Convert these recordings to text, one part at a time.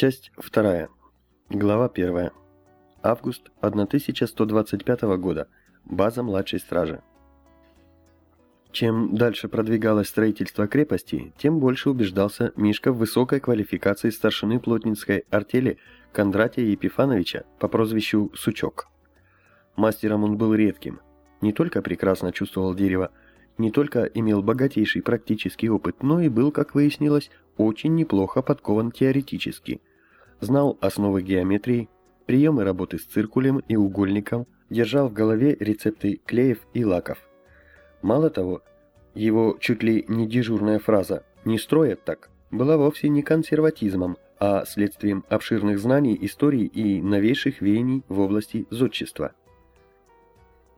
Часть 2. Глава 1. Август 1125 года. База младшей стражи. Чем дальше продвигалось строительство крепости, тем больше убеждался Мишка в высокой квалификации старшины плотницкой артели Кондратия Епифановича по прозвищу Сучок. Мастером он был редким, не только прекрасно чувствовал дерево, не только имел богатейший практический опыт, но и был, как выяснилось, очень неплохо подкован теоретически. Знал основы геометрии, приемы работы с циркулем и угольником, держал в голове рецепты клеев и лаков. Мало того, его чуть ли не дежурная фраза «не строят так» была вовсе не консерватизмом, а следствием обширных знаний истории и новейших веяний в области зодчества.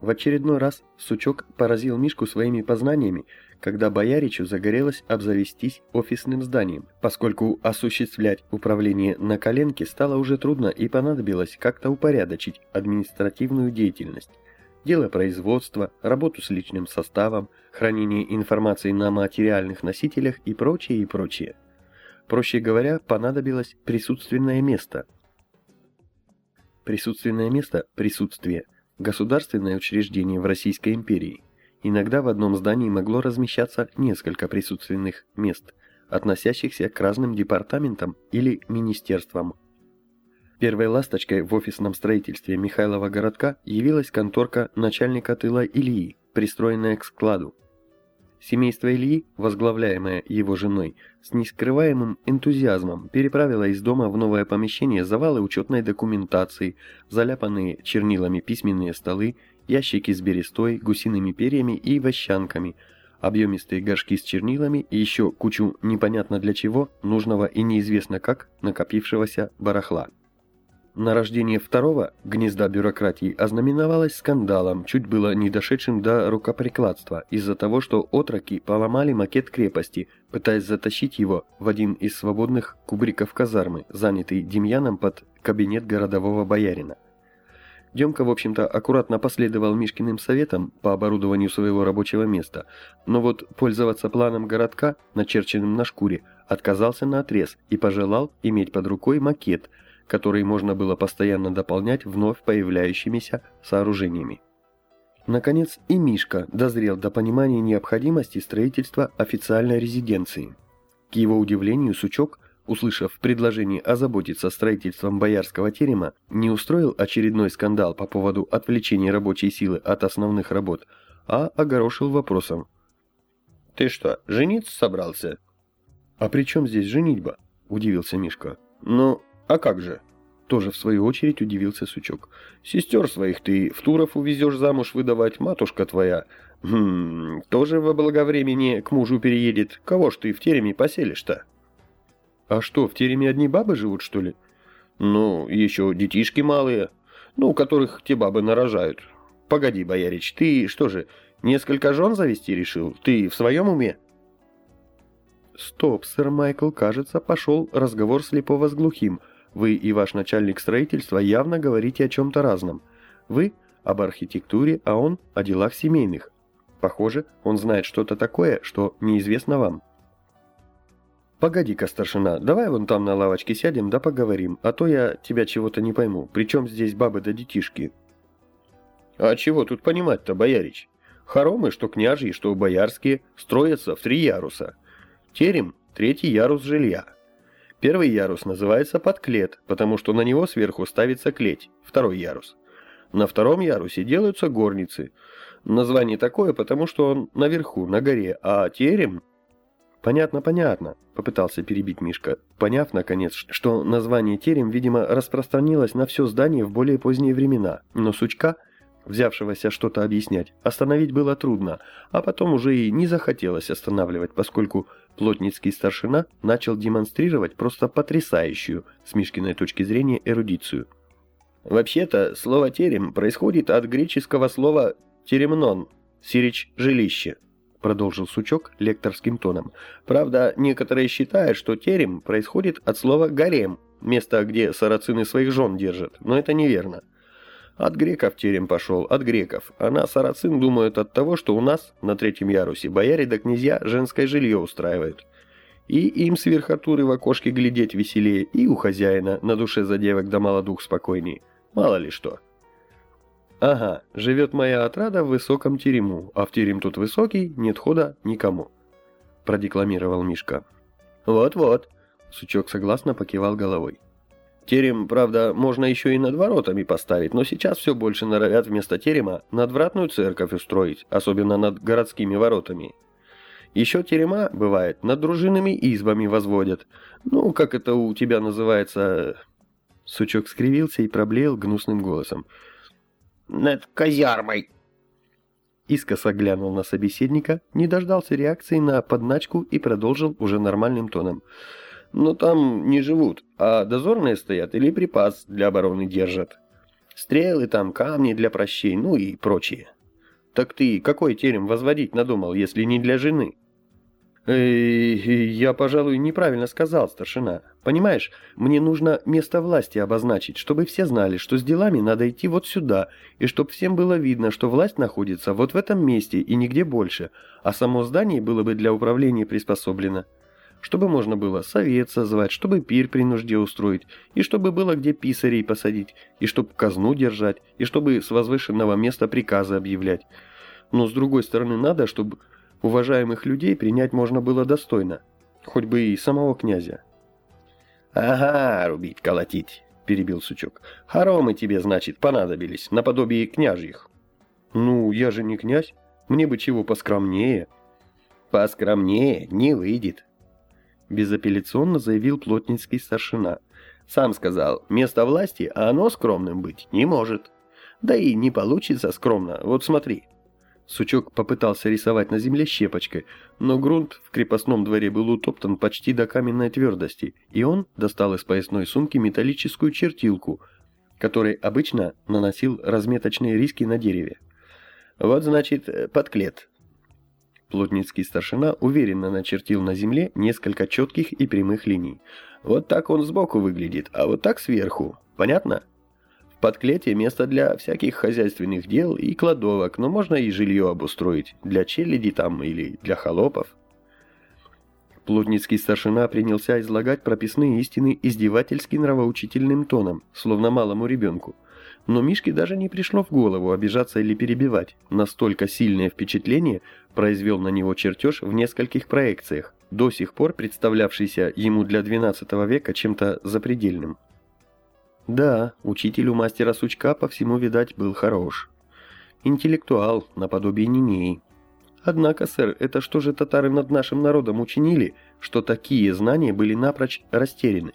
В очередной раз Сучок поразил Мишку своими познаниями, когда Бояричу загорелось обзавестись офисным зданием, поскольку осуществлять управление на коленке стало уже трудно и понадобилось как-то упорядочить административную деятельность. Дело производства, работу с личным составом, хранение информации на материальных носителях и прочее, и прочее. Проще говоря, понадобилось присутственное место. Присутственное место – присутствие – государственное учреждение в Российской империи. Иногда в одном здании могло размещаться несколько присутственных мест, относящихся к разным департаментам или министерствам. Первой ласточкой в офисном строительстве Михайлова городка явилась конторка начальника тыла Ильи, пристроенная к складу. Семейство Ильи, возглавляемое его женой, с нескрываемым энтузиазмом переправило из дома в новое помещение завалы учетной документации, заляпанные чернилами письменные столы, ящики с берестой, гусиными перьями и вощанками, объемистые горшки с чернилами и еще кучу непонятно для чего, нужного и неизвестно как, накопившегося барахла. На рождение второго гнезда бюрократии ознаменовалось скандалом, чуть было не дошедшим до рукоприкладства, из-за того, что отроки поломали макет крепости, пытаясь затащить его в один из свободных кубриков казармы, занятый Демьяном под кабинет городового боярина. Демка, в общем-то, аккуратно последовал Мишкиным советам по оборудованию своего рабочего места, но вот пользоваться планом городка, начерченным на шкуре, отказался на отрез и пожелал иметь под рукой макет – который можно было постоянно дополнять вновь появляющимися сооружениями. Наконец и Мишка дозрел до понимания необходимости строительства официальной резиденции. К его удивлению, Сучок, услышав предложение озаботиться строительством боярского терема, не устроил очередной скандал по поводу отвлечения рабочей силы от основных работ, а огорошил вопросом. «Ты что, жениться собрался?» «А при чем здесь женитьба?» – удивился Мишка. «Ну, «А как же?» Тоже в свою очередь удивился Сучок. «Сестер своих ты в Туров увезешь замуж выдавать, матушка твоя. Хм, тоже во благовремени к мужу переедет. Кого ж ты в тереме поселишь-то?» «А что, в тереме одни бабы живут, что ли?» «Ну, еще детишки малые, ну, которых те бабы нарожают. Погоди, боярич, ты что же, несколько жен завести решил? Ты в своем уме?» «Стоп, сэр Майкл, кажется, пошел разговор слепого с глухим». Вы и ваш начальник строительства явно говорите о чем-то разном. Вы об архитектуре, а он о делах семейных. Похоже, он знает что-то такое, что неизвестно вам. Погоди-ка, старшина, давай вон там на лавочке сядем да поговорим, а то я тебя чего-то не пойму. Причем здесь бабы да детишки? А чего тут понимать-то, боярич? Хоромы, что княжьи, что боярские, строятся в три яруса. Терем – третий ярус жилья. Первый ярус называется подклет, потому что на него сверху ставится клеть, второй ярус. На втором ярусе делаются горницы. Название такое, потому что он наверху, на горе, а терем... «Понятно, понятно», — попытался перебить Мишка, поняв, наконец, что название терем, видимо, распространилось на все здание в более поздние времена, но сучка, взявшегося что-то объяснять, остановить было трудно, а потом уже и не захотелось останавливать, поскольку плотницкий старшина начал демонстрировать просто потрясающую, с Мишкиной точки зрения, эрудицию. Вообще-то, слово «терем» происходит от греческого слова «теремнон», «сирич жилище», продолжил Сучок лекторским тоном. Правда, некоторые считают, что терем происходит от слова «гарем», место, где сарацины своих жен держат, но это неверно. От греков терем пошел, от греков. А нас, сарацин, думают от того, что у нас, на третьем ярусе, бояре да князья женское жилье устраивают. И им с верхотуры в окошке глядеть веселее, и у хозяина на душе за девок да молодух спокойней. Мало ли что. Ага, живет моя отрада в высоком терему, а в терем тут высокий, нет хода никому. Продекламировал Мишка. Вот-вот, Сучок согласно покивал головой. Терем, правда, можно еще и над воротами поставить, но сейчас все больше норовят вместо терема надвратную церковь устроить, особенно над городскими воротами. Еще терема, бывает, над дружинными избами возводят. Ну, как это у тебя называется... Сучок скривился и проблеял гнусным голосом. «Над казармой!» Искоса глянул на собеседника, не дождался реакции на подначку и продолжил уже нормальным тоном. «Но там не живут, а дозорные стоят или припас для обороны держат. Стрелы там, камни для прощей, ну и прочее. Так ты какой терем возводить надумал, если не для жены?» «Я, пожалуй, неправильно сказал, старшина. Понимаешь, мне нужно место власти обозначить, чтобы все знали, что с делами надо идти вот сюда, и чтобы всем было видно, что власть находится вот в этом месте и нигде больше, а само здание было бы для управления приспособлено. Чтобы можно было совет созвать, чтобы пир при нужде устроить, и чтобы было где писарей посадить, и чтобы казну держать, и чтобы с возвышенного места приказы объявлять. Но с другой стороны надо, чтобы уважаемых людей принять можно было достойно, хоть бы и самого князя. «Ага, рубить, колотить», — перебил сучок. «Хоромы тебе, значит, понадобились, наподобие княжьих». «Ну, я же не князь, мне бы чего поскромнее». «Поскромнее не выйдет», — безапелляционно заявил плотницкий старшина. «Сам сказал, место власти, а оно скромным быть не может. Да и не получится скромно, вот смотри». Сучок попытался рисовать на земле щепочкой, но грунт в крепостном дворе был утоптан почти до каменной твердости, и он достал из поясной сумки металлическую чертилку, которой обычно наносил разметочные риски на дереве. Вот, значит, подклет. Плотницкий старшина уверенно начертил на земле несколько четких и прямых линий. Вот так он сбоку выглядит, а вот так сверху. Понятно? подклете место для всяких хозяйственных дел и кладовок, но можно и жилье обустроить, для челяди там или для холопов. Плотницкий старшина принялся излагать прописные истины издевательски нравоучительным тоном, словно малому ребенку. Но Мишке даже не пришло в голову обижаться или перебивать. Настолько сильное впечатление произвел на него чертеж в нескольких проекциях, до сих пор представлявшийся ему для XII века чем-то запредельным. Да, учитель у мастера Сучка по всему, видать, был хорош. Интеллектуал, наподобие Нинеи. Однако, сэр, это что же татары над нашим народом учинили, что такие знания были напрочь растеряны?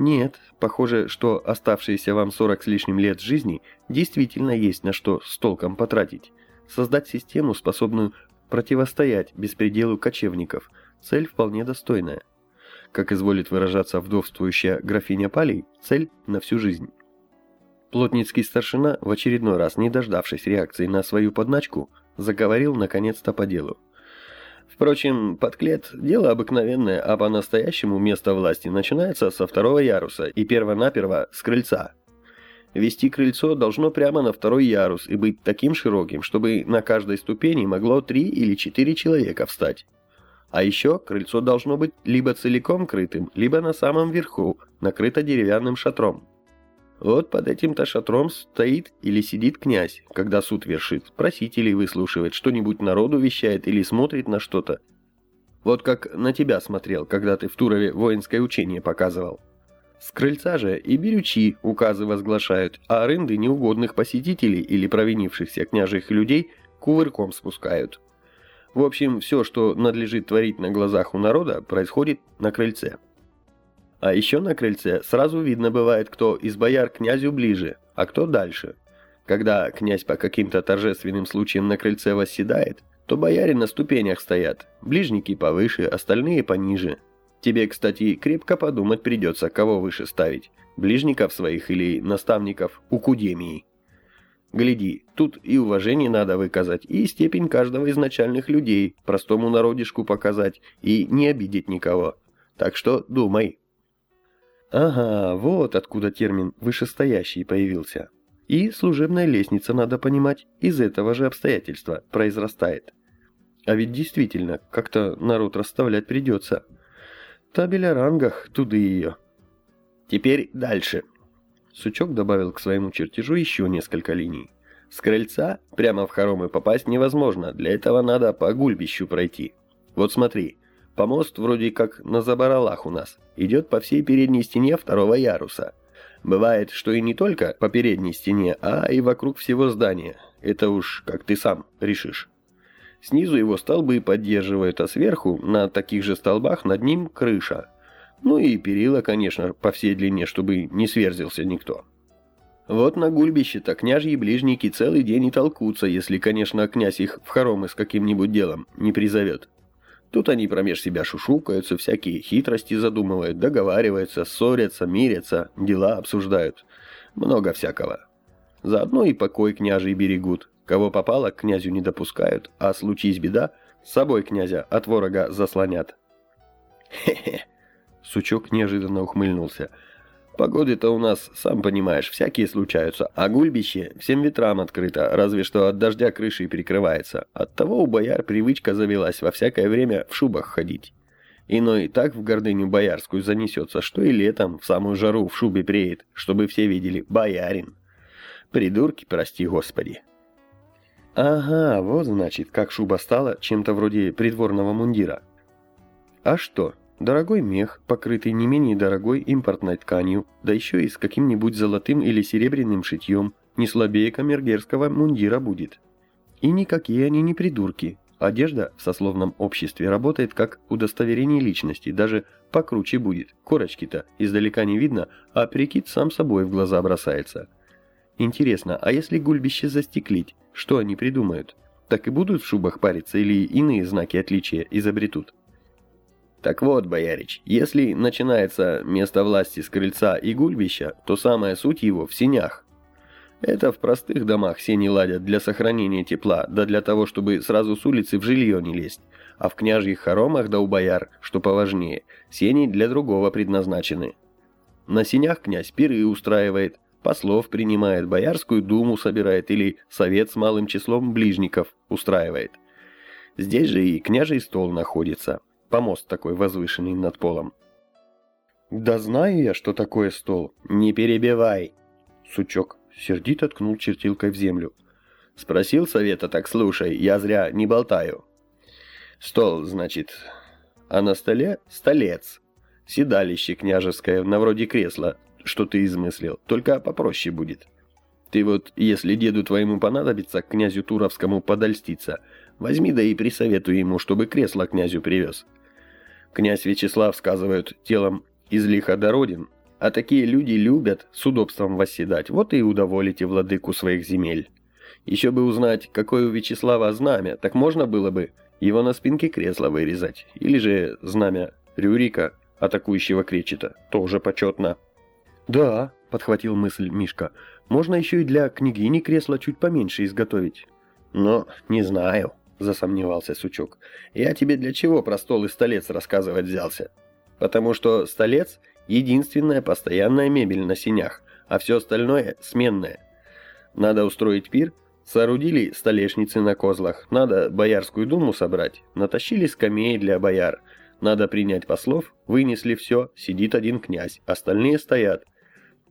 Нет, похоже, что оставшиеся вам 40 с лишним лет жизни действительно есть на что с толком потратить. Создать систему, способную противостоять беспределу кочевников. Цель вполне достойная как изволит выражаться вдовствующая графиня Палей, цель на всю жизнь. Плотницкий старшина, в очередной раз не дождавшись реакции на свою подначку, заговорил наконец-то по делу. Впрочем, подклет – дело обыкновенное, а по-настоящему место власти начинается со второго яруса и перво-наперво с крыльца. Вести крыльцо должно прямо на второй ярус и быть таким широким, чтобы на каждой ступени могло три или четыре человека встать. А еще крыльцо должно быть либо целиком крытым, либо на самом верху, накрыто деревянным шатром. Вот под этим-то шатром стоит или сидит князь, когда суд вершит, просителей выслушивает, что-нибудь народу вещает или смотрит на что-то. Вот как на тебя смотрел, когда ты в Турове воинское учение показывал. С крыльца же и берючи указы возглашают, а рынды неугодных посетителей или провинившихся княжих людей кувырком спускают. В общем, все, что надлежит творить на глазах у народа, происходит на крыльце. А еще на крыльце сразу видно бывает, кто из бояр князю ближе, а кто дальше. Когда князь по каким-то торжественным случаям на крыльце восседает, то бояре на ступенях стоят, ближники повыше, остальные пониже. Тебе, кстати, крепко подумать придется, кого выше ставить, ближников своих или наставников у Кудемии. Гляди, тут и уважение надо выказать, и степень каждого из начальных людей, простому народишку показать, и не обидеть никого. Так что думай. Ага, вот откуда термин «вышестоящий» появился. И служебная лестница, надо понимать, из этого же обстоятельства произрастает. А ведь действительно, как-то народ расставлять придется. Табель о рангах, туды ее. Теперь дальше. Сучок добавил к своему чертежу еще несколько линий. С крыльца прямо в хоромы попасть невозможно, для этого надо по гульбищу пройти. Вот смотри, помост вроде как на забаралах у нас, идет по всей передней стене второго яруса. Бывает, что и не только по передней стене, а и вокруг всего здания. Это уж как ты сам решишь. Снизу его столбы поддерживают, а сверху, на таких же столбах, над ним крыша. Ну и перила, конечно, по всей длине, чтобы не сверзился никто. Вот на гульбище-то княжьи ближники целый день и толкутся, если, конечно, князь их в хоромы с каким-нибудь делом не призовет. Тут они промеж себя шушукаются, всякие хитрости задумывают, договариваются, ссорятся, мирятся, дела обсуждают. Много всякого. Заодно и покой княжий берегут. Кого попало, к князю не допускают, а случись беда, с собой князя от ворога заслонят. Хе-хе. Сучок неожиданно ухмыльнулся. Погоды-то у нас, сам понимаешь, всякие случаются, а гульбище всем ветрам открыто, разве что от дождя крышей перекрывается. Оттого у бояр привычка завелась во всякое время в шубах ходить. Иной так в гордыню боярскую занесется, что и летом в самую жару в шубе преет, чтобы все видели «боярин». Придурки, прости господи. Ага, вот значит, как шуба стала чем-то вроде придворного мундира. А что, Дорогой мех, покрытый не менее дорогой импортной тканью, да еще и с каким-нибудь золотым или серебряным шитьем, не слабее камергерского мундира будет. И никакие они не придурки. Одежда в сословном обществе работает как удостоверение личности, даже покруче будет. Корочки-то издалека не видно, а прикид сам собой в глаза бросается. Интересно, а если гульбище застеклить, что они придумают? Так и будут в шубах париться или иные знаки отличия изобретут? Так вот, боярич, если начинается место власти с крыльца и гульбища, то самая суть его в сенях. Это в простых домах сени ладят для сохранения тепла, да для того, чтобы сразу с улицы в жилье не лезть. А в княжьих хоромах да у бояр, что поважнее, сени для другого предназначены. На сенях князь пиры устраивает, послов принимает, боярскую думу собирает или совет с малым числом ближников устраивает. Здесь же и княжий стол находится. Помост такой возвышенный над полом. «Да знаю я, что такое стол. Не перебивай!» Сучок сердито ткнул чертилкой в землю. «Спросил совета, так слушай, я зря не болтаю. Стол, значит, а на столе столец. Седалище княжеское, на вроде кресла, что ты измыслил, только попроще будет. Ты вот, если деду твоему понадобится к князю Туровскому подольститься, возьми да и присоветуй ему, чтобы кресло князю привез. Князь Вячеслав, сказывают, телом из лиха до родин, а такие люди любят с удобством восседать, вот и удоволите владыку своих земель. Еще бы узнать, какое у Вячеслава знамя, так можно было бы его на спинке кресла вырезать, или же знамя Рюрика, атакующего кречета, тоже почетно. «Да», — подхватил мысль Мишка, — «можно еще и для княгини кресло чуть поменьше изготовить». «Но не знаю», засомневался Сучок. «Я тебе для чего про стол и столец рассказывать взялся? Потому что столец — единственная постоянная мебель на синях, а все остальное — сменное. Надо устроить пир, соорудили столешницы на козлах, надо боярскую думу собрать, натащили скамеи для бояр, надо принять послов, вынесли все, сидит один князь, остальные стоят.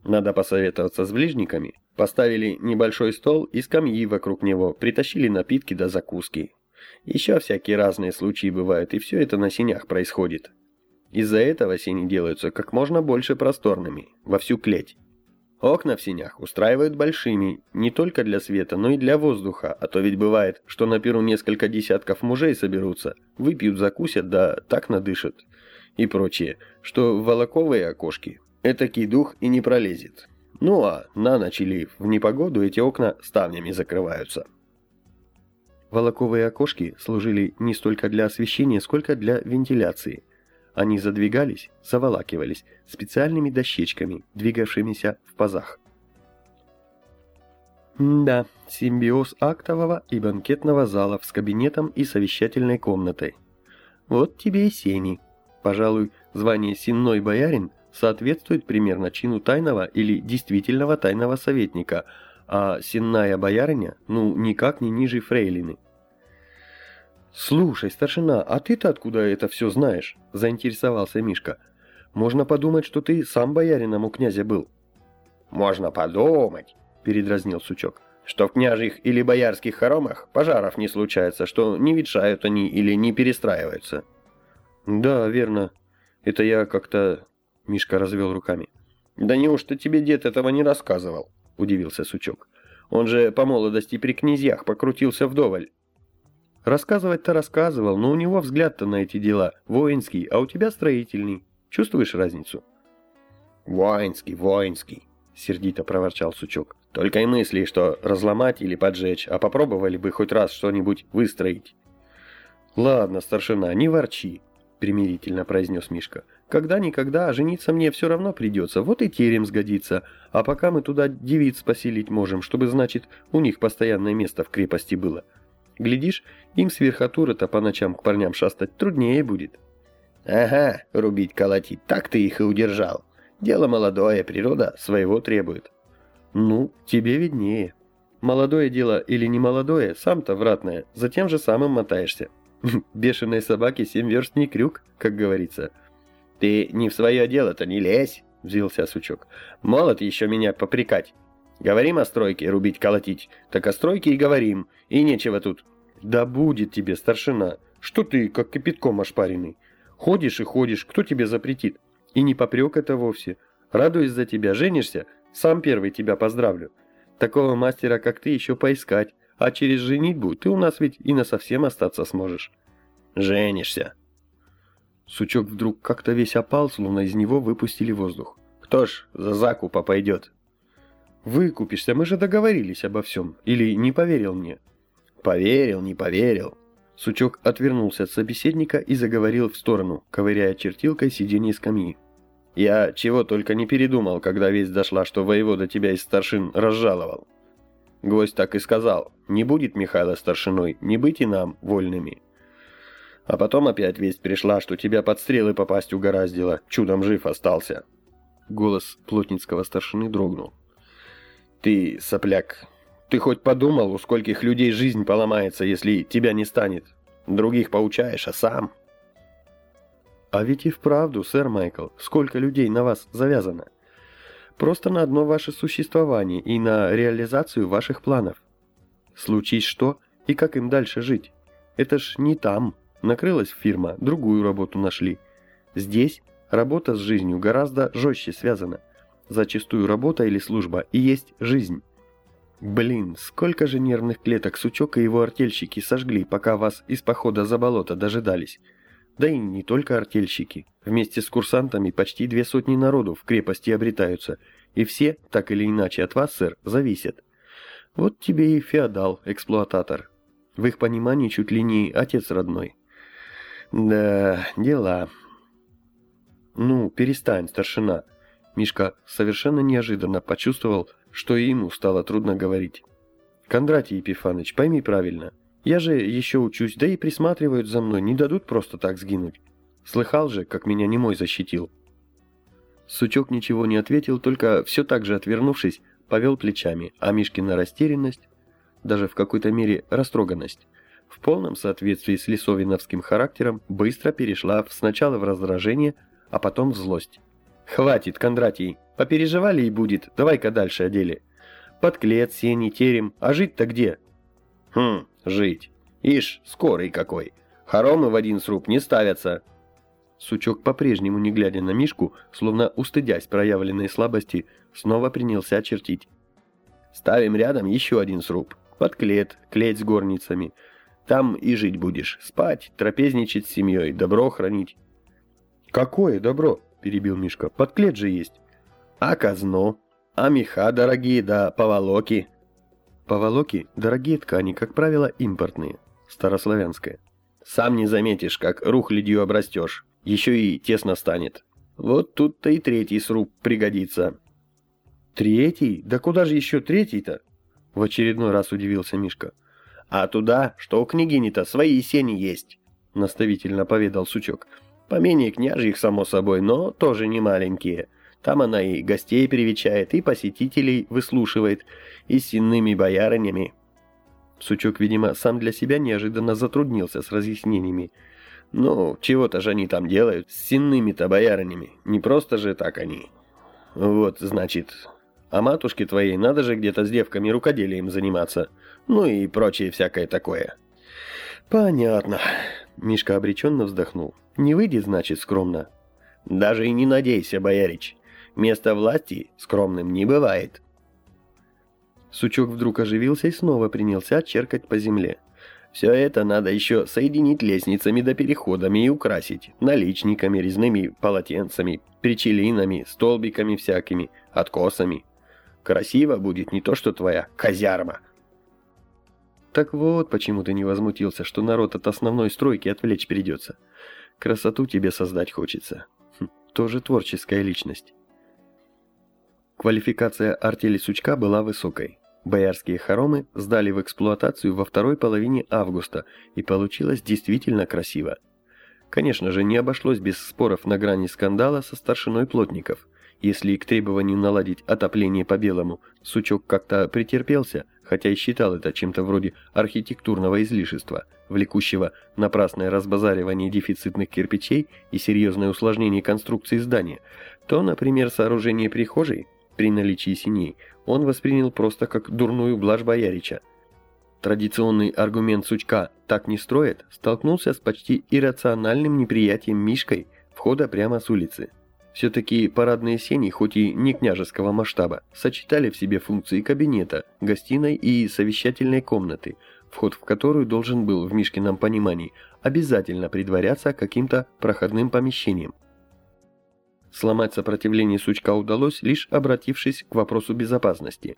Надо посоветоваться с ближниками, Поставили небольшой стол и скамьи вокруг него, притащили напитки до закуски. Еще всякие разные случаи бывают, и все это на синях происходит. Из-за этого сени делаются как можно больше просторными, во всю клеть. Окна в синях устраивают большими, не только для света, но и для воздуха, а то ведь бывает, что на пиру несколько десятков мужей соберутся, выпьют, закусят, да так надышат. И прочее, что волоковые окошки этакий дух и не пролезет. Ну а на ночь или в непогоду эти окна ставнями закрываются. Волоковые окошки служили не столько для освещения, сколько для вентиляции. Они задвигались, заволакивались специальными дощечками, двигавшимися в пазах. Да, симбиоз актового и банкетного залов с кабинетом и совещательной комнатой. Вот тебе и сени. Пожалуй, звание «сенной боярин» соответствует примерно чину тайного или действительного тайного советника – а сенная боярыня, ну, никак не ниже фрейлины. «Слушай, старшина, а ты-то откуда это все знаешь?» – заинтересовался Мишка. «Можно подумать, что ты сам боярином у князя был». «Можно подумать», – передразнил Сучок, «что в княжьих или боярских хоромах пожаров не случается, что не ветшают они или не перестраиваются». «Да, верно. Это я как-то...» – Мишка развел руками. «Да неужто тебе дед этого не рассказывал?» – удивился Сучок. «Он же по молодости при князьях покрутился вдоволь». Рассказывать-то рассказывал, но у него взгляд-то на эти дела воинский, а у тебя строительный. Чувствуешь разницу? Воинский, воинский, сердито проворчал Сучок. Только и мысли, что разломать или поджечь, а попробовали бы хоть раз что-нибудь выстроить. Ладно, старшина, не ворчи, примирительно произнес Мишка. Когда-никогда, а жениться мне все равно придется, вот и терем сгодится, а пока мы туда девиц поселить можем, чтобы, значит, у них постоянное место в крепости было. Глядишь, им с верхотуры-то по ночам к парням шастать труднее будет. Ага, рубить, колотить, так ты их и удержал. Дело молодое, природа своего требует. Ну, тебе виднее. Молодое дело или не молодое, сам-то вратное, за тем же самым мотаешься. Бешеной собаке семь верст не крюк, как говорится. Ты не в свое дело-то не лезь, взвился сучок. Молод еще меня попрекать. Говорим о стройке, рубить, колотить. Так о стройке и говорим. И нечего тут. Да будет тебе, старшина. Что ты, как кипятком ошпаренный? Ходишь и ходишь, кто тебе запретит? И не попрек это вовсе. Радуюсь за тебя, женишься? Сам первый тебя поздравлю. Такого мастера, как ты, еще поискать. А через женитьбу ты у нас ведь и насовсем остаться сможешь. Женишься. Сучок вдруг как-то весь опал, словно из него выпустили воздух. Кто ж за закупа пойдет? Выкупишься, мы же договорились обо всем. Или не поверил мне? Поверил, не поверил. Сучок отвернулся от собеседника и заговорил в сторону, ковыряя чертилкой сиденье скамьи. «Я чего только не передумал, когда весть дошла, что воевода тебя из старшин разжаловал. Гвоздь так и сказал, не будет Михайла старшиной, не быть и нам вольными. А потом опять весть пришла, что тебя под стрелы попасть угораздило, чудом жив остался». Голос плотницкого старшины дрогнул. «Ты, сопляк, ты хоть подумал, у скольких людей жизнь поломается, если тебя не станет? Других поучаешь, а сам...» «А ведь и вправду, сэр Майкл, сколько людей на вас завязано. Просто на одно ваше существование и на реализацию ваших планов. Случись что, и как им дальше жить? Это ж не там. Накрылась фирма, другую работу нашли. Здесь работа с жизнью гораздо жестче связана. Зачастую работа или служба и есть жизнь. Блин, сколько же нервных клеток Сучок и его артельщики сожгли, пока вас из похода за болото дожидались. Да и не только артельщики. Вместе с курсантами почти две сотни народу в крепости обретаются, и все, так или иначе от вас, сэр, зависят. Вот тебе и феодал, эксплуататор. В их понимании чуть ли не отец родной. Да, дела. Ну, перестань, старшина. Мишка совершенно неожиданно почувствовал, что и ему стало трудно говорить. «Кондратий Епифаныч, пойми правильно. Я же еще учусь, да и присматривают за мной, не дадут просто так сгинуть. Слыхал же, как меня немой защитил». Сучок ничего не ответил, только все так же отвернувшись, повел плечами, а Мишкина растерянность, даже в какой-то мере растроганность, в полном соответствии с лесовиновским характером, быстро перешла сначала в раздражение, а потом в злость. «Хватит, Кондратий, попереживали и будет, давай-ка дальше о деле. Подклет, сени, терем, а жить-то где?» «Хм, жить. Ишь, скорый какой. Хоромы в один сруб не ставятся». Сучок, по-прежнему не глядя на Мишку, словно устыдясь проявленной слабости, снова принялся чертить. «Ставим рядом еще один сруб. Подклет, клеть с горницами. Там и жить будешь. Спать, трапезничать с семьей, добро хранить». «Какое добро?» — перебил Мишка. «Подклет же есть». «А казну? А меха дорогие, да поволоки?» Поволоки – дорогие ткани, как правило, импортные, старославянское. «Сам не заметишь, как рухлядью обрастешь. Еще и тесно станет. Вот тут-то и третий сруб пригодится». «Третий? Да куда же еще третий-то?» В очередной раз удивился Мишка. «А туда, что у княгини-то свои сени есть», — наставительно поведал Сучок. Поменее княжьих, само собой, но тоже не маленькие. Там она и гостей привечает, и посетителей выслушивает, и с иными боярынями. Сучок, видимо, сам для себя неожиданно затруднился с разъяснениями. «Ну, чего-то же они там делают с сенными-то боярынями. Не просто же так они. Вот, значит, а матушке твоей надо же где-то с девками рукоделием заниматься. Ну и прочее всякое такое». «Понятно». Мишка обреченно вздохнул. «Не выйдет, значит, скромно». «Даже и не надейся, боярич. Место власти скромным не бывает». Сучок вдруг оживился и снова принялся черкать по земле. Все это надо еще соединить лестницами да переходами и украсить, наличниками, резными полотенцами, причелинами, столбиками всякими, откосами. Красиво будет не то, что твоя казярма. Так вот, почему ты не возмутился, что народ от основной стройки отвлечь придется. Красоту тебе создать хочется. Хм, тоже творческая личность. Квалификация артели Сучка была высокой. Боярские хоромы сдали в эксплуатацию во второй половине августа, и получилось действительно красиво. Конечно же, не обошлось без споров на грани скандала со старшиной плотников. Если к требованию наладить отопление по-белому Сучок как-то претерпелся, хотя и считал это чем-то вроде архитектурного излишества, влекущего напрасное разбазаривание дефицитных кирпичей и серьезное усложнение конструкции здания, то, например, сооружение прихожей при наличии синей он воспринял просто как дурную блажь боярича. Традиционный аргумент сучка «так не строят» столкнулся с почти иррациональным неприятием Мишкой входа прямо с улицы. Все-таки парадные сени, хоть и не княжеского масштаба, сочетали в себе функции кабинета, гостиной и совещательной комнаты, вход в которую должен был, в Мишкином понимании, обязательно предваряться каким-то проходным помещением – Сломать сопротивление сучка удалось, лишь обратившись к вопросу безопасности.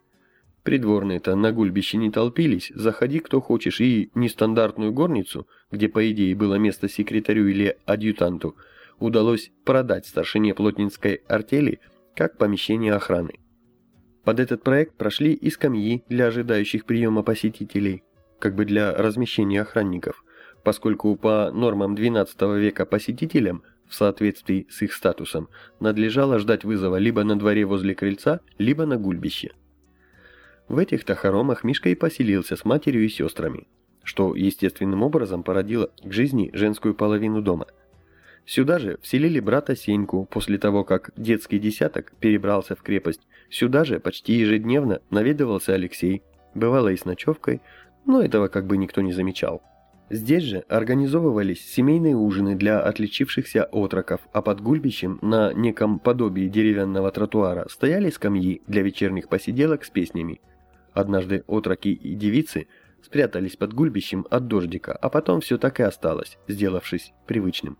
Придворные-то на гульбище не толпились, заходи кто хочешь, и нестандартную горницу, где по идее было место секретарю или адъютанту, удалось продать старшине плотнинской артели как помещение охраны. Под этот проект прошли и скамьи для ожидающих приема посетителей, как бы для размещения охранников, поскольку по нормам XII века посетителям в соответствии с их статусом, надлежало ждать вызова либо на дворе возле крыльца, либо на гульбище. В этих-то хоромах Мишка и поселился с матерью и сестрами, что естественным образом породило к жизни женскую половину дома. Сюда же вселили брата Сеньку после того, как детский десяток перебрался в крепость. Сюда же почти ежедневно наведывался Алексей, бывало и с ночевкой, но этого как бы никто не замечал. Здесь же организовывались семейные ужины для отличившихся отроков, а под гульбищем на неком подобии деревянного тротуара стояли скамьи для вечерних посиделок с песнями. Однажды отроки и девицы спрятались под гульбищем от дождика, а потом все так и осталось, сделавшись привычным.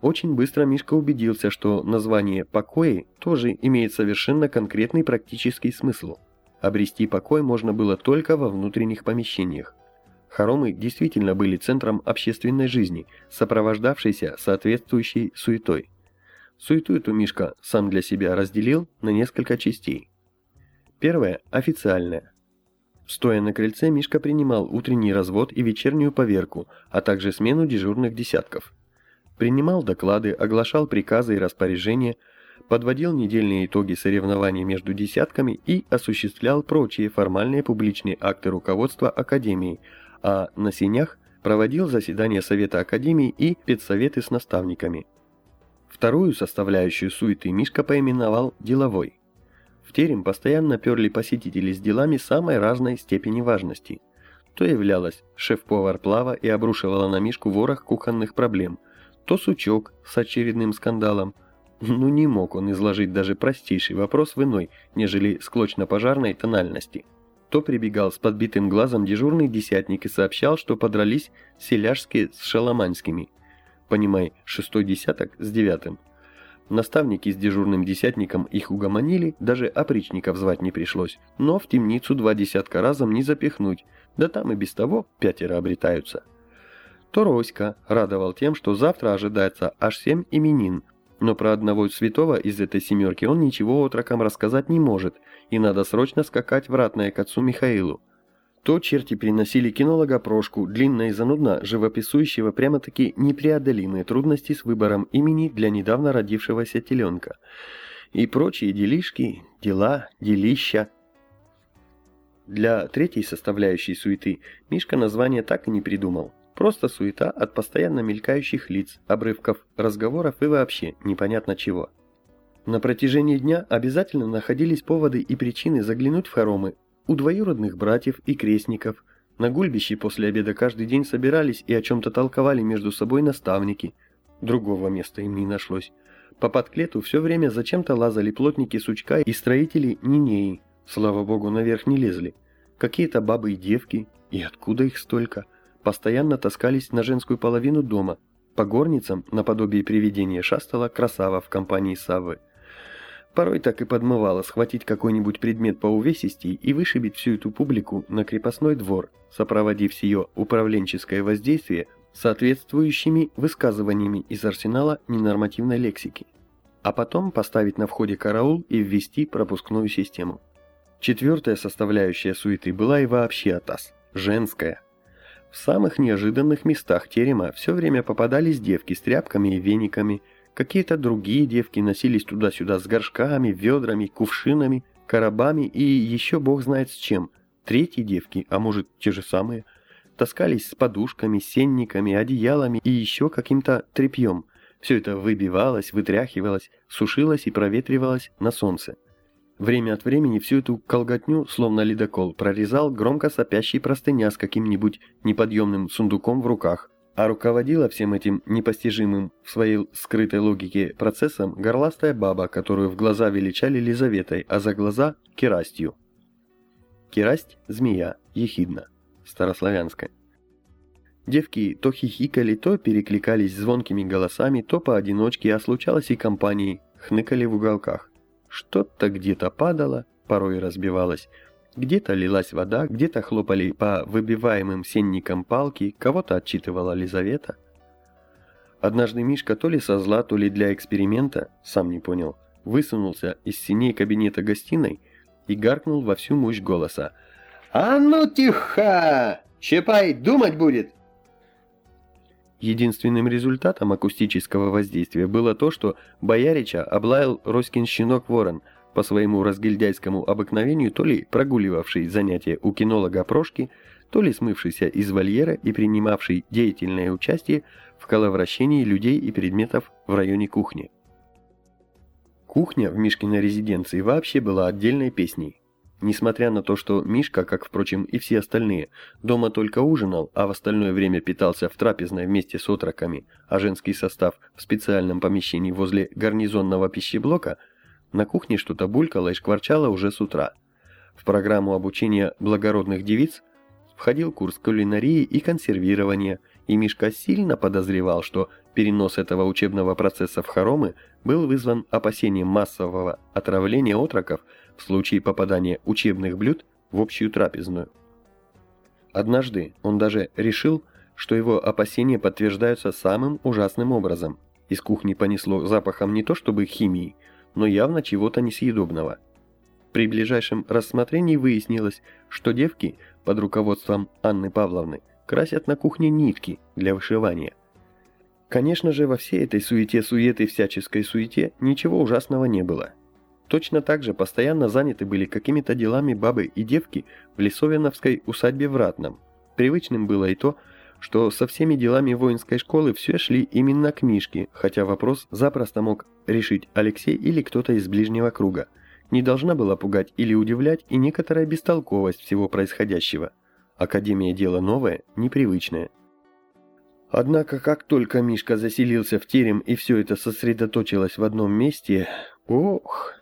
Очень быстро Мишка убедился, что название «покои» тоже имеет совершенно конкретный практический смысл. Обрести покой можно было только во внутренних помещениях. Хоромы действительно были центром общественной жизни, сопровождавшейся соответствующей суетой. Суету эту Мишка сам для себя разделил на несколько частей. Первая – официальная. Стоя на крыльце, Мишка принимал утренний развод и вечернюю поверку, а также смену дежурных десятков. Принимал доклады, оглашал приказы и распоряжения, подводил недельные итоги соревнований между десятками и осуществлял прочие формальные публичные акты руководства Академии – а на синях проводил заседания Совета Академии и педсоветы с наставниками. Вторую составляющую суеты Мишка поименовал «деловой». В терем постоянно перли посетители с делами самой разной степени важности. То являлась шеф-повар Плава и обрушивала на Мишку ворох кухонных проблем, то сучок с очередным скандалом. Ну не мог он изложить даже простейший вопрос в иной, нежели склочно-пожарной тональности то прибегал с подбитым глазом дежурный десятник и сообщал, что подрались селяжские с шаламанскими. Понимай, шестой десяток с девятым. Наставники с дежурным десятником их угомонили, даже опричников звать не пришлось, но в темницу два десятка разом не запихнуть, да там и без того пятеро обретаются. То Роська радовал тем, что завтра ожидается аж семь именин, но про одного святого из этой семерки он ничего отрокам рассказать не может, и надо срочно скакать в ратное к отцу Михаилу. То черти приносили кинолога Прошку, длинно и занудно живописующего прямо-таки непреодолимые трудности с выбором имени для недавно родившегося теленка. И прочие делишки, дела, делища. Для третьей составляющей суеты Мишка название так и не придумал. Просто суета от постоянно мелькающих лиц, обрывков, разговоров и вообще непонятно чего. На протяжении дня обязательно находились поводы и причины заглянуть в хоромы у двоюродных братьев и крестников. На гульбище после обеда каждый день собирались и о чем-то толковали между собой наставники. Другого места им не нашлось. По подклету все время зачем-то лазали плотники сучка и строители Нинеи. Слава богу, наверх не лезли. Какие-то бабы и девки, и откуда их столько, постоянно таскались на женскую половину дома. По горницам, наподобие привидения, шастала красава в компании Саввы. Порой так и подмывало схватить какой-нибудь предмет по увесистей и вышибить всю эту публику на крепостной двор, сопроводив ее управленческое воздействие соответствующими высказываниями из арсенала ненормативной лексики, а потом поставить на входе караул и ввести пропускную систему. Четвертая составляющая суеты была и вообще атас – женская. В самых неожиданных местах терема все время попадались девки с тряпками и вениками, какие-то другие девки носились туда-сюда с горшками, ведрами, кувшинами, коробами и еще бог знает с чем. Третьи девки, а может те же самые, таскались с подушками, сенниками, одеялами и еще каким-то тряпьем. Все это выбивалось, вытряхивалось, сушилось и проветривалось на солнце. Время от времени всю эту колготню, словно ледокол, прорезал громко сопящий простыня с каким-нибудь неподъемным сундуком в руках, а руководила всем этим непостижимым в своей скрытой логике процессом горластая баба, которую в глаза величали Лизаветой, а за глаза – Керастью. Керасть – змея, ехидна, старославянская. Девки то хихикали, то перекликались звонкими голосами, то поодиночке, а случалось и компанией, хныкали в уголках. Что-то где-то падало, порой разбивалось, где-то лилась вода, где-то хлопали по выбиваемым сенникам палки, кого-то отчитывала Лизавета. Однажды Мишка то ли со зла, то ли для эксперимента, сам не понял, высунулся из синей кабинета гостиной и гаркнул во всю мощь голоса. «А ну тихо! Чапай думать будет!» Единственным результатом акустического воздействия было то, что Боярича облаял Роськин щенок Ворон, по своему разгильдяйскому обыкновению то ли прогуливавший занятия у кинолога Прошки, то ли смывшийся из вольера и принимавший деятельное участие в коловращении людей и предметов в районе кухни. Кухня в Мишкиной резиденции вообще была отдельной песней. Несмотря на то, что Мишка, как, впрочем, и все остальные, дома только ужинал, а в остальное время питался в трапезной вместе с отроками, а женский состав в специальном помещении возле гарнизонного пищеблока, на кухне что-то булькало и шкварчало уже с утра. В программу обучения благородных девиц входил курс кулинарии и консервирования, и Мишка сильно подозревал, что перенос этого учебного процесса в хоромы был вызван опасением массового отравления отроков в случае попадания учебных блюд в общую трапезную. Однажды он даже решил, что его опасения подтверждаются самым ужасным образом. Из кухни понесло запахом не то чтобы химии, но явно чего-то несъедобного. При ближайшем рассмотрении выяснилось, что девки под руководством Анны Павловны красят на кухне нитки для вышивания. Конечно же, во всей этой суете-суеты всяческой суете ничего ужасного не было. Точно так же постоянно заняты были какими-то делами бабы и девки в Лисовиновской усадьбе в Ратном. Привычным было и то, что со всеми делами воинской школы все шли именно к Мишке, хотя вопрос запросто мог решить Алексей или кто-то из ближнего круга. Не должна была пугать или удивлять и некоторая бестолковость всего происходящего. Академия дело новое, непривычное. Однако, как только Мишка заселился в терем и все это сосредоточилось в одном месте, ох...